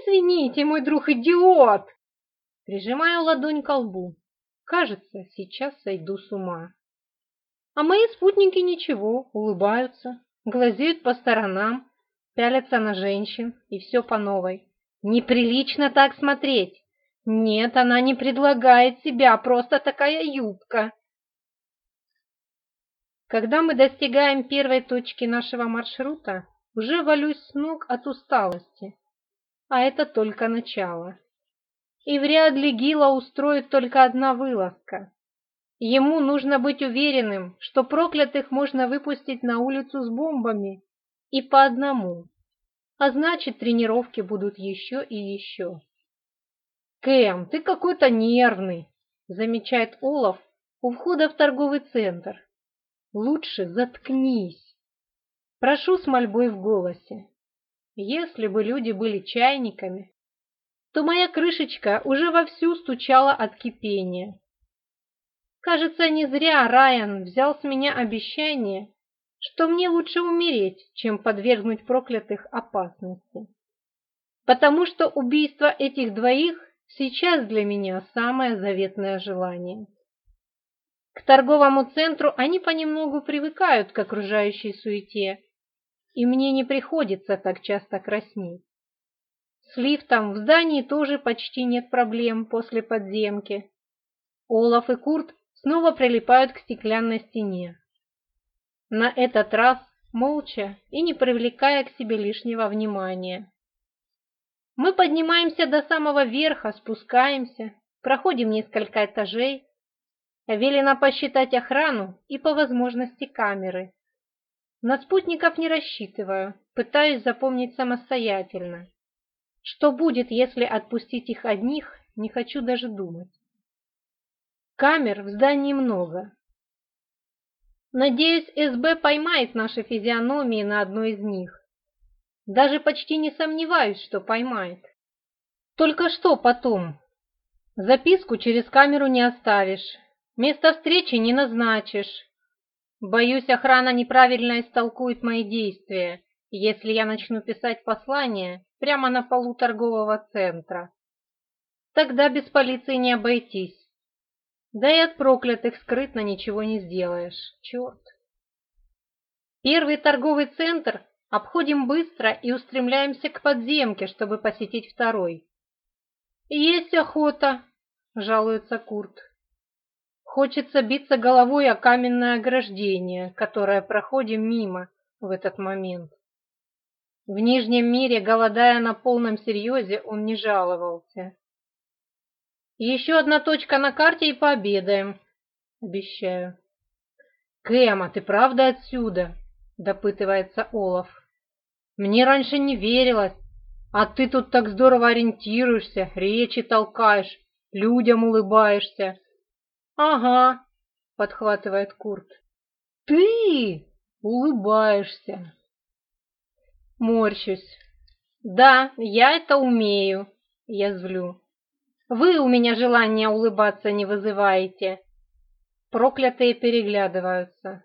«Извините, мой друг идиот!» Прижимаю ладонь к лбу. Кажется, сейчас сойду с ума. А мои спутники ничего, улыбаются, глазеют по сторонам, пялятся на женщин и все по новой. Неприлично так смотреть. Нет, она не предлагает себя, просто такая юбка. Когда мы достигаем первой точки нашего маршрута, уже валюсь с ног от усталости а это только начало. И вряд ли Гила устроит только одна вылазка. Ему нужно быть уверенным, что проклятых можно выпустить на улицу с бомбами и по одному. А значит, тренировки будут еще и еще. «Кэм, ты какой-то нервный», — замечает Олаф у входа в торговый центр. «Лучше заткнись». Прошу с мольбой в голосе. Если бы люди были чайниками, то моя крышечка уже вовсю стучала от кипения. Кажется, не зря Райан взял с меня обещание, что мне лучше умереть, чем подвергнуть проклятых опасности. Потому что убийство этих двоих сейчас для меня самое заветное желание. К торговому центру они понемногу привыкают к окружающей суете, и мне не приходится так часто краснеть. С лифтом в здании тоже почти нет проблем после подземки. Олаф и Курт снова прилипают к стеклянной стене. На этот раз молча и не привлекая к себе лишнего внимания. Мы поднимаемся до самого верха, спускаемся, проходим несколько этажей. Велено посчитать охрану и по возможности камеры. На спутников не рассчитываю, пытаюсь запомнить самостоятельно. Что будет, если отпустить их одних, не хочу даже думать. Камер в здании много. Надеюсь, СБ поймает наши физиономии на одной из них. Даже почти не сомневаюсь, что поймает. Только что потом? Записку через камеру не оставишь, место встречи не назначишь, Боюсь, охрана неправильно истолкует мои действия, если я начну писать послание прямо на полу торгового центра. Тогда без полиции не обойтись. Да и от проклятых скрытно ничего не сделаешь. Черт. Первый торговый центр обходим быстро и устремляемся к подземке, чтобы посетить второй. «Есть охота», — жалуется Курт. Хочется биться головой о каменное ограждение, которое проходим мимо в этот момент. В Нижнем мире, голодая на полном серьезе, он не жаловался. «Еще одна точка на карте и пообедаем», — обещаю. «Кэма, ты правда отсюда?» — допытывается Олаф. «Мне раньше не верилось, а ты тут так здорово ориентируешься, речи толкаешь, людям улыбаешься». «Ага», — подхватывает Курт. «Ты улыбаешься». Морщусь. «Да, я это умею», — я злю. «Вы у меня желания улыбаться не вызываете». Проклятые переглядываются.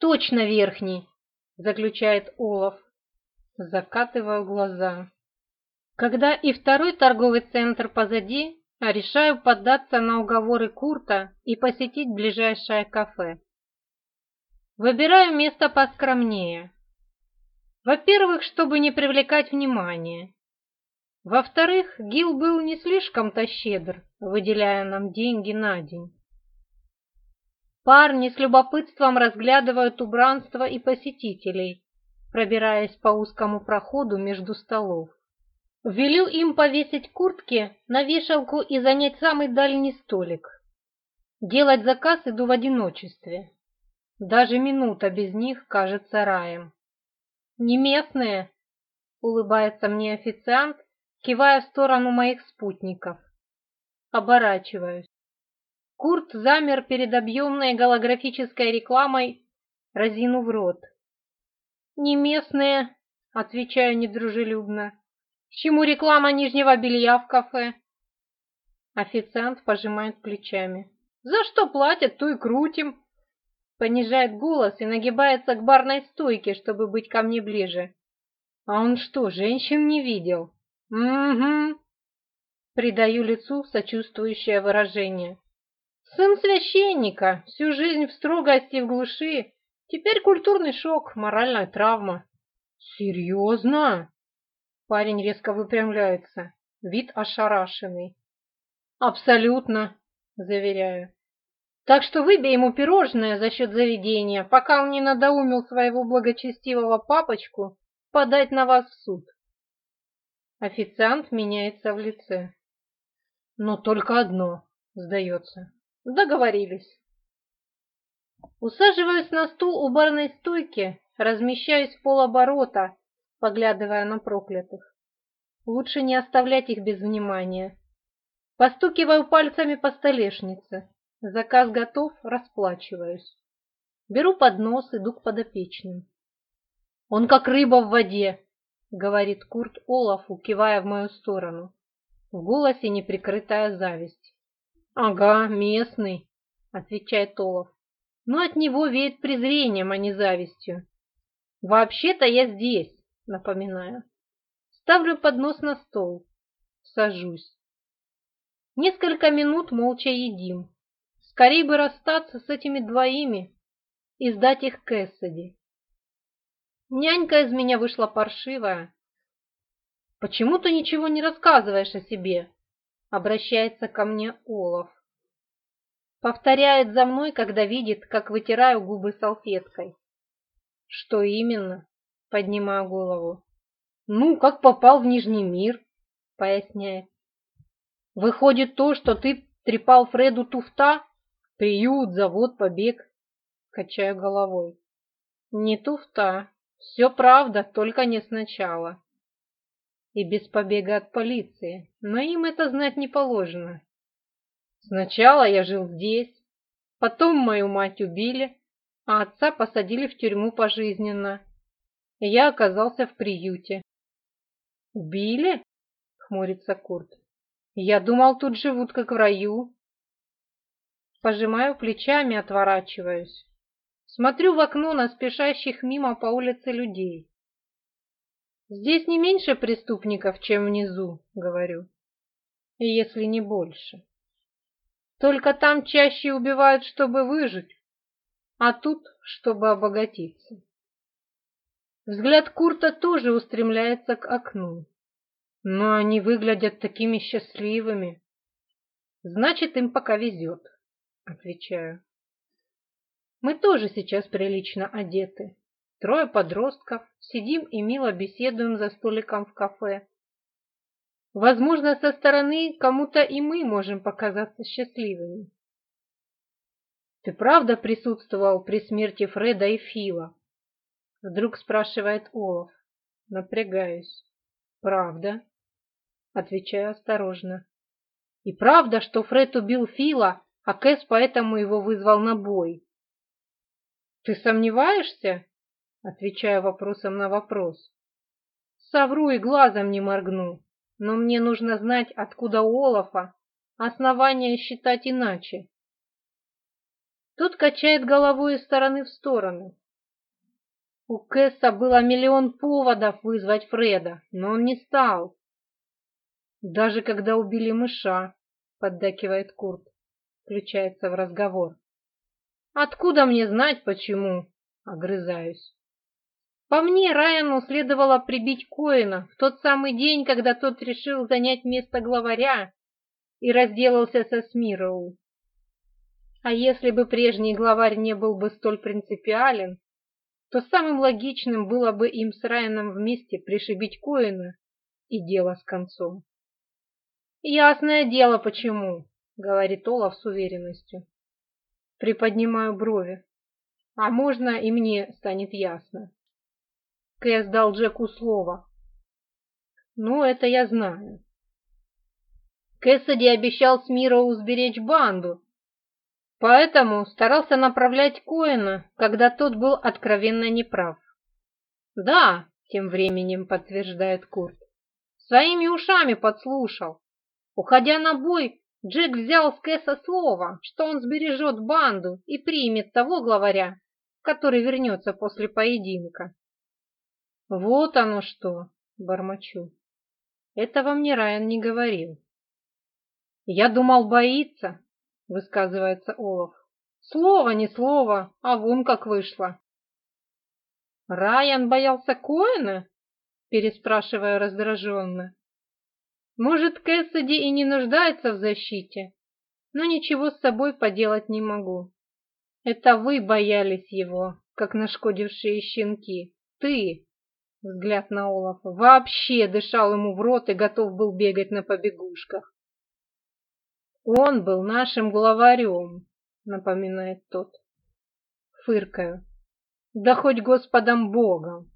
«Точно верхний», — заключает Олаф. Закатываю глаза. Когда и второй торговый центр позади, а решаю поддаться на уговоры Курта и посетить ближайшее кафе. Выбираю место поскромнее. Во-первых, чтобы не привлекать внимание. Во-вторых, Гил был не слишком-то щедр, выделяя нам деньги на день. Парни с любопытством разглядывают убранство и посетителей, пробираясь по узкому проходу между столов. Велю им повесить куртки на вешалку и занять самый дальний столик. Делать заказ иду в одиночестве. Даже минута без них кажется раем. «Не местные!» — улыбается мне официант, кивая в сторону моих спутников. Оборачиваюсь. Курт замер перед объемной голографической рекламой, разинув рот. «Не местные!» — отвечаю недружелюбно. Чему реклама нижнего белья в кафе? Официант пожимает плечами. За что платят, то и крутим. Понижает голос и нагибается к барной стойке, чтобы быть ко мне ближе. А он что, женщин не видел? Угу. Придаю лицу сочувствующее выражение. Сын священника, всю жизнь в строгости в глуши. Теперь культурный шок, моральная травма. Серьезно? Парень резко выпрямляется, вид ошарашенный. «Абсолютно», — заверяю. «Так что выбей ему пирожное за счет заведения, пока он не надоумил своего благочестивого папочку подать на вас в суд». Официант меняется в лице. «Но только одно», — сдается. «Договорились». Усаживаюсь на стул у барной стойки, размещаюсь в полоборота, поглядывая на проклятых. Лучше не оставлять их без внимания. Постукиваю пальцами по столешнице. Заказ готов, расплачиваюсь. Беру поднос, иду к подопечным. «Он как рыба в воде», — говорит Курт Олафу, кивая в мою сторону. В голосе неприкрытая зависть. «Ага, местный», — отвечает Олаф. «Но от него веет презрением, а не завистью. Вообще-то я здесь, напоминая. Ставлю поднос на стол. Сажусь. Несколько минут молча едим. Скорей бы расстаться с этими двоими и сдать их Кэссиди. Нянька из меня вышла паршивая. «Почему ты ничего не рассказываешь о себе?» — обращается ко мне Олаф. Повторяет за мной, когда видит, как вытираю губы салфеткой. «Что именно?» Поднимаю голову. «Ну, как попал в Нижний мир», — поясняет. «Выходит то, что ты трепал Фреду туфта? Приют, завод, побег?» Качаю головой. «Не туфта. Все правда, только не сначала. И без побега от полиции. Но им это знать не положено. Сначала я жил здесь, потом мою мать убили, а отца посадили в тюрьму пожизненно я оказался в приюте. «Убили?» — хмурится Курт. «Я думал, тут живут как в раю». Пожимаю плечами, отворачиваюсь. Смотрю в окно на спешащих мимо по улице людей. «Здесь не меньше преступников, чем внизу», — говорю. И «Если не больше. Только там чаще убивают, чтобы выжить, а тут, чтобы обогатиться». Взгляд Курта тоже устремляется к окну. Но они выглядят такими счастливыми. Значит, им пока везет, отвечаю. Мы тоже сейчас прилично одеты. Трое подростков, сидим и мило беседуем за столиком в кафе. Возможно, со стороны кому-то и мы можем показаться счастливыми. Ты правда присутствовал при смерти Фреда и Фила? Вдруг спрашивает Олаф. Напрягаюсь. Правда? Отвечаю осторожно. И правда, что Фред убил Фила, а Кэс поэтому его вызвал на бой? Ты сомневаешься? Отвечаю вопросом на вопрос. Совру и глазом не моргну, но мне нужно знать, откуда у Олафа основания считать иначе. Тут качает головой из стороны в сторону, у Кэсса было миллион поводов вызвать Фреда, но он не стал. «Даже когда убили мыша», — поддакивает Курт, включается в разговор. «Откуда мне знать, почему?» — огрызаюсь. По мне, Райану следовало прибить Коина в тот самый день, когда тот решил занять место главаря и разделался со Смироу. А если бы прежний главарь не был бы столь принципиален, то самым логичным было бы им с Райаном вместе пришибить Коина и дело с концом. «Ясное дело, почему», — говорит Олаф с уверенностью. Приподнимаю брови. «А можно и мне станет ясно». Кэс дал Джеку слово. «Ну, это я знаю». Кэссиди обещал Смиру сберечь банду, Поэтому старался направлять Коэна, когда тот был откровенно неправ. «Да», — тем временем подтверждает Курт, — «своими ушами подслушал. Уходя на бой, Джек взял с Кэса слово, что он сбережет банду и примет того главаря, который вернется после поединка». «Вот оно что!» — бормочу. «Этого мне Райан не говорил». «Я думал, боится, — высказывается Олаф. «Слово не слово, а вон как вышло». «Райан боялся Коэна?» — переспрашиваю раздраженно. «Может, Кэссиди и не нуждается в защите, но ничего с собой поделать не могу. Это вы боялись его, как нашкодившие щенки. Ты!» — взгляд на Олафа. «Вообще дышал ему в рот и готов был бегать на побегушках. Он был нашим главарем, напоминает тот. Фыркаю. Да хоть Господом Богом.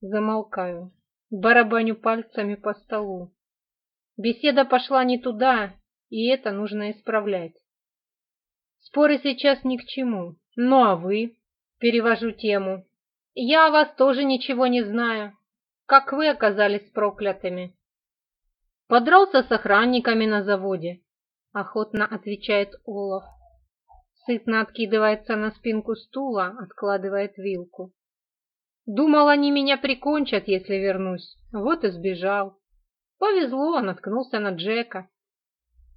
Замолкаю, барабаню пальцами по столу. Беседа пошла не туда, и это нужно исправлять. Споры сейчас ни к чему. Ну а вы? Перевожу тему. Я о вас тоже ничего не знаю. Как вы оказались проклятыми? Подрался с охранниками на заводе. — охотно отвечает Олаф. Сытно откидывается на спинку стула, откладывает вилку. «Думал, они меня прикончат, если вернусь. Вот и сбежал. Повезло, он наткнулся на Джека.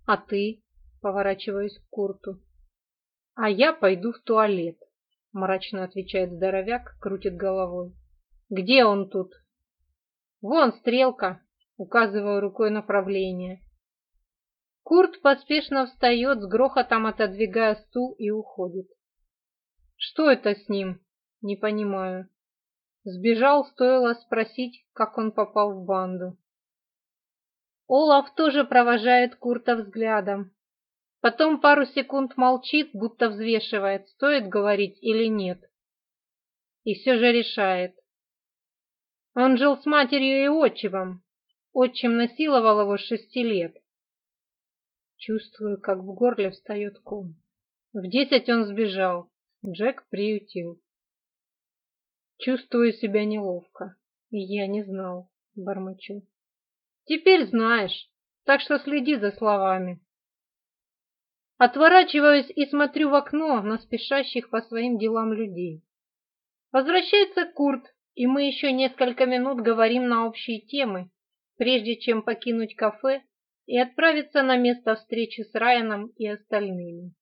А ты?» — поворачиваюсь к Курту. «А я пойду в туалет», — мрачно отвечает здоровяк, крутит головой. «Где он тут?» «Вон стрелка», — указываю рукой направление. Курт поспешно встает, с грохотом отодвигая стул и уходит. «Что это с ним?» «Не понимаю». Сбежал, стоило спросить, как он попал в банду. Олаф тоже провожает Курта взглядом. Потом пару секунд молчит, будто взвешивает, стоит говорить или нет. И все же решает. Он жил с матерью и отчимом. Отчим насиловал его шести лет. Чувствую, как в горле встает ком. В десять он сбежал. Джек приютил. Чувствую себя неловко. Я не знал, бормочу. Теперь знаешь, так что следи за словами. Отворачиваюсь и смотрю в окно на спешащих по своим делам людей. Возвращается Курт, и мы еще несколько минут говорим на общие темы, прежде чем покинуть кафе и отправиться на место встречи с Райаном и остальными.